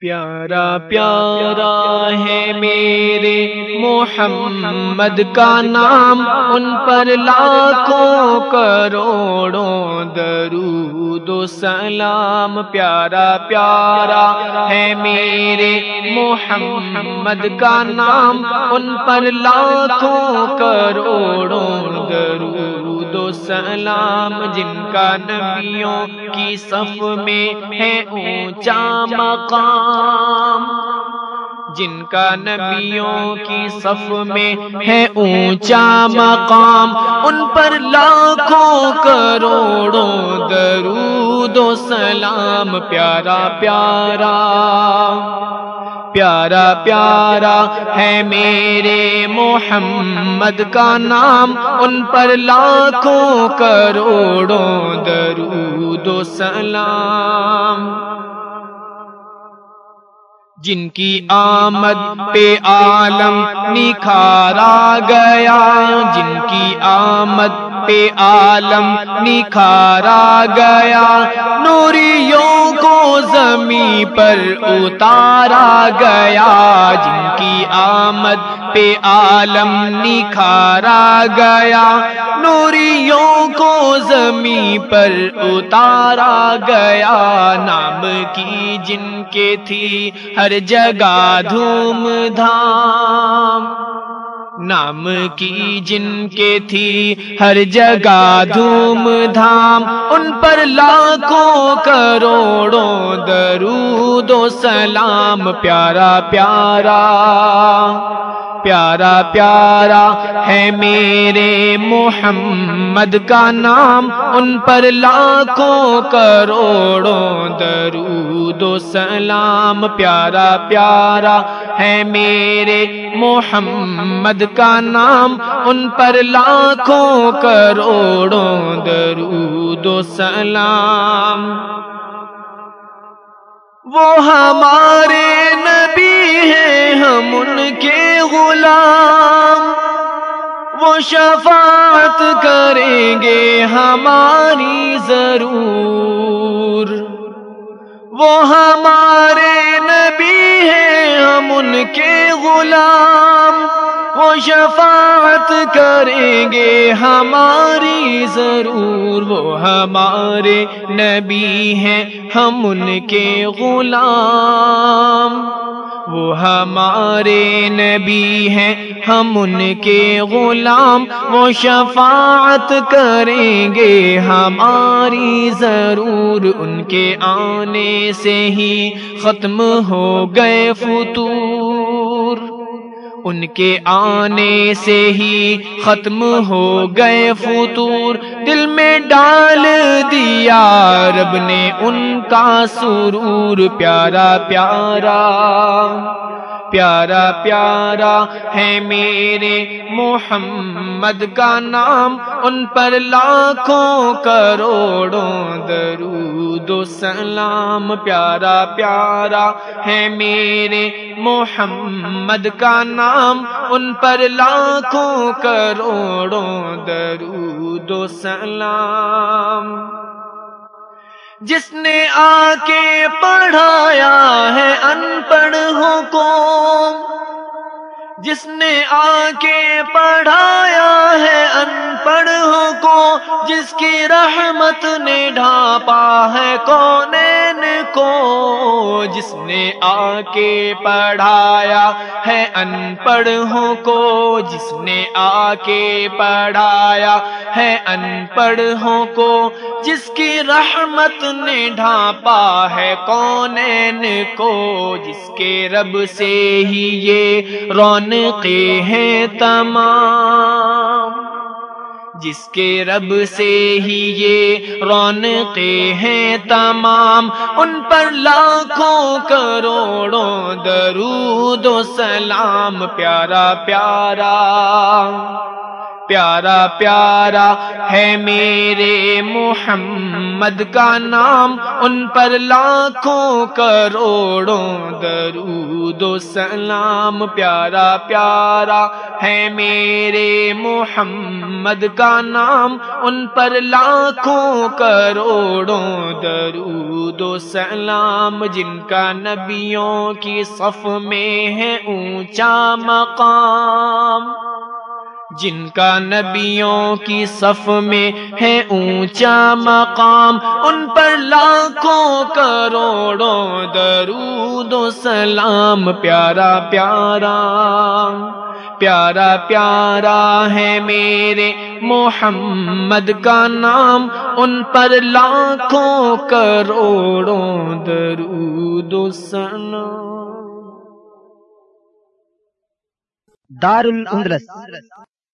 پیارا پیارا ہے میرے محمد کا نام ان پر لاکھوں کروڑوں درود و سلام۔ پیارا پیارا ہے میرے محمد کا نام ان پر لاکھوں کروڑوں سلام جن کا نبیوں کی صف میں ہے اونچا مقام۔ جن کا نبیوں کی صف میں ہے اونچا مقام۔ ان پر لاکھوں کروڑوں درود و سلام۔ پیارا پیارا۔ پیارا پیارا ہے میرے محمد کا نام ان پر لاکھوں کروڑوں درود و سلام۔ جن کی آمد پہ عالم نکھارا گیا، جن کی آمد پہ عالم نکھارا گیا، نوریوں کو زمین پر اتارا گیا، جن کی آمد پہ عالم نکھارا گیا، نوریوں کو زمین پر اتارا گیا، نام کی جن کے تھی ہر جگہ دھوم دھام۔ نام کی جن کے تھی ہر جگہ دھوم دھام ان پر لاکھوں کروڑوں درود و سلام۔ پیارا پیارا۔ پیارا پیارا ہے میرے محمد کا نام، ان پر لاکھوں کروڑوں درود و سلام۔ پیارا پیارا ہے میرے محمد کا نام، ان پر لاکھوں کروڑوں درود و سلام۔ وہ ہمارے نبی شفاعت کریں گے ہماری ضرور۔ وہ ہمارے نبی ہیں، ہم ان کے غلام۔ وہ شفاعت کریں گے ہماری ضرور۔ وہ ہمارے نبی ہیں، ہم ان کے غلام۔ وہ ہمارے نبی ہیں۔ ہم ان کے غلام، وہ شفاعت کریں گے۔ ہماری ضرور ان کے آنے سے ہی ختم ہو گئے فتور ان کے آنے سے ہی ختم ہو گئے فطور۔ دل میں ڈال دیا رب نے ان کا سرور، پیارا پیارا۔ پیارا پیارا ہے میرے محمد کا نام، ان پر لاکھوں کروڑوں درود و سلام۔ پیارا پیارا ہے میرے محمد کا نام، ان پر لاکھوں کروڑوں درود و سلام۔ جس نے آ کے پڑھایا ہے ان پڑھوں کو جس نے آ کے پڑھایا جس کی رحمت نے ڈھانپا ہے کونین کو، جس نے آ کے پڑھایا ہے ان پڑھوں کو، جس نے آ کے پڑھایا ہے ان پڑھوں کو، جس کی رحمت نے ڈھانپا ہے کونین کو، جس کے رب سے ہی یہ رون ہیں تمام۔ جس کے رب سے ہی یہ رونقیں ہیں تمام، ان پر لاکھوں کروڑوں درود و سلام، پیارا پیارا۔ پیارا پیارا ہے میرے محمد کا نام ان پر لاکھوں کروڑوں درود و سلام پیارا پیارا ہے میرے محمد کا نام ان پر لاکھوں کروڑوں درود و سلام جن کا نبیوں کی صف میں ہے اونچا مقام جن کا نبیوں کی صف میں ہے اونچا مقام، ان پر لاکھوں کروڑوں درود و سلام۔ پیارا پیارا پیارا پیارا ہے میرے محمد کا نام۔ ان پر لاکھوں کروڑوں درود و سلام۔ دار الاندلس